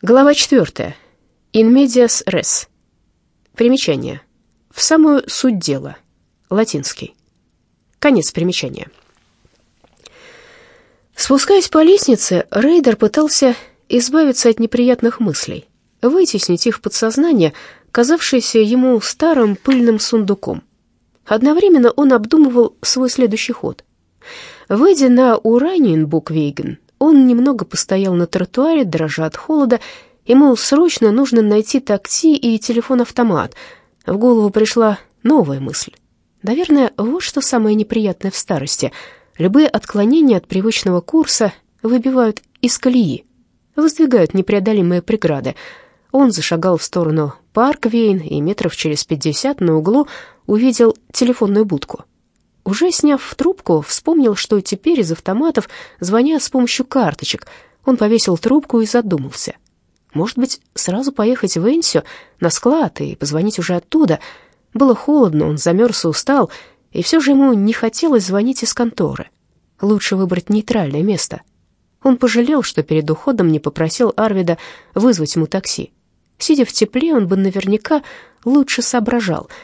Глава 4. In medias res. Примечание. В самую суть дела. Латинский. Конец примечания. Спускаясь по лестнице, Рейдер пытался избавиться от неприятных мыслей, вытеснить их в подсознание, казавшееся ему старым пыльным сундуком. Одновременно он обдумывал свой следующий ход. Выйдя на Ураниенбуквейген, он немного постоял на тротуаре, дрожа от холода. Ему срочно нужно найти такси и телефон-автомат. В голову пришла новая мысль. Наверное, вот что самое неприятное в старости. Любые отклонения от привычного курса выбивают из колеи, воздвигают непреодолимые преграды. Он зашагал в сторону Парквейн и метров через пятьдесят на углу увидел телефонную будку. Уже сняв трубку, вспомнил, что теперь из автоматов звонят с помощью карточек. Он повесил трубку и задумался. Может быть, сразу поехать в Энсио на склад и позвонить уже оттуда? Было холодно, он замерз и устал, и все же ему не хотелось звонить из конторы. Лучше выбрать нейтральное место. Он пожалел, что перед уходом не попросил Арвида вызвать ему такси. Сидя в тепле, он бы наверняка лучше соображал —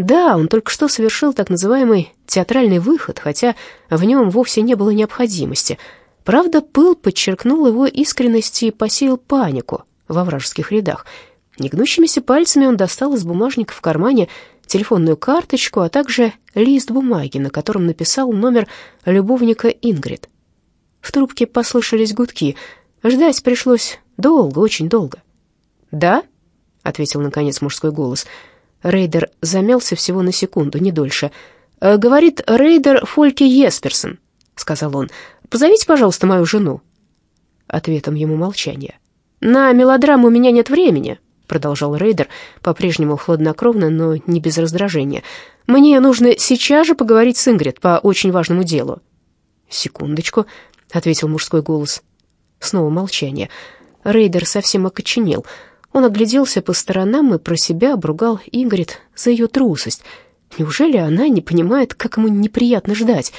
да, он только что совершил так называемый театральный выход, хотя в нем вовсе не было необходимости. Правда, пыл подчеркнул его искренность и посеял панику во вражеских рядах. Негнущимися пальцами он достал из бумажника в кармане телефонную карточку, а также лист бумаги, на котором написал номер любовника Ингрид. В трубке послышались гудки. Ждать пришлось долго, очень долго. «Да?» — ответил, наконец, мужской голос — Рейдер замялся всего на секунду, не дольше. «Э, «Говорит Рейдер Фольке Есперсон», — сказал он. «Позовите, пожалуйста, мою жену». Ответом ему молчание. «На мелодраму у меня нет времени», — продолжал Рейдер, по-прежнему хладнокровно, но не без раздражения. «Мне нужно сейчас же поговорить с Ингрид по очень важному делу». «Секундочку», — ответил мужской голос. Снова молчание. Рейдер совсем окоченел — он огляделся по сторонам и про себя обругал Ингрид за ее трусость. Неужели она не понимает, как ему неприятно ждать?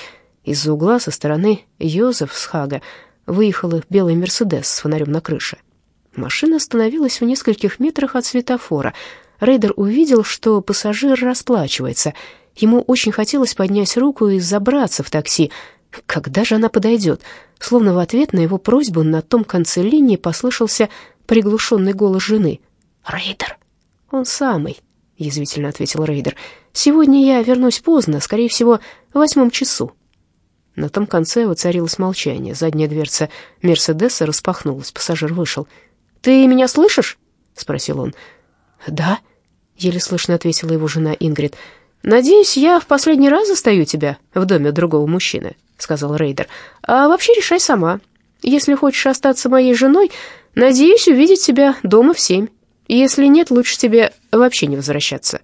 Из-за угла со стороны Йозефсхага выехала белый «Мерседес» с фонарем на крыше. Машина остановилась в нескольких метрах от светофора. Рейдер увидел, что пассажир расплачивается. Ему очень хотелось поднять руку и забраться в такси. Когда же она подойдет? Словно в ответ на его просьбу на том конце линии послышался приглушенный голос жены. «Рейдер!» «Он самый», — язвительно ответил Рейдер. «Сегодня я вернусь поздно, скорее всего, в восьмом часу». На том конце воцарилось молчание. Задняя дверца Мерседеса распахнулась, пассажир вышел. «Ты меня слышишь?» — спросил он. «Да», — еле слышно ответила его жена Ингрид. «Надеюсь, я в последний раз застаю тебя в доме другого мужчины», — сказал Рейдер. «А вообще решай сама. Если хочешь остаться моей женой, Надеюсь увидеть тебя дома в семь. Если нет, лучше тебе вообще не возвращаться».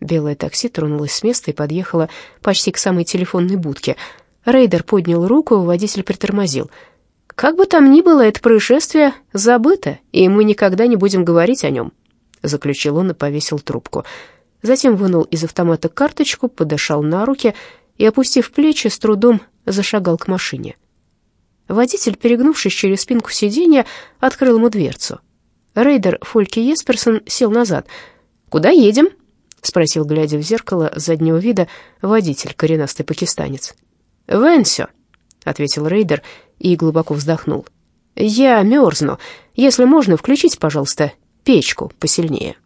Белое такси тронулось с места и подъехало почти к самой телефонной будке. Рейдер поднял руку, водитель притормозил. «Как бы там ни было, это происшествие забыто, и мы никогда не будем говорить о нем», — заключил он и повесил трубку. Затем вынул из автомата карточку, подышал на руки и, опустив плечи, с трудом зашагал к машине. Водитель, перегнувшись через спинку сиденья, открыл ему дверцу. Рейдер Фольке Есперсон сел назад. «Куда едем?» — спросил, глядя в зеркало заднего вида, водитель, коренастый пакистанец. «В Энсё», — ответил Рейдер и глубоко вздохнул. «Я мерзну. Если можно, включите, пожалуйста, печку посильнее».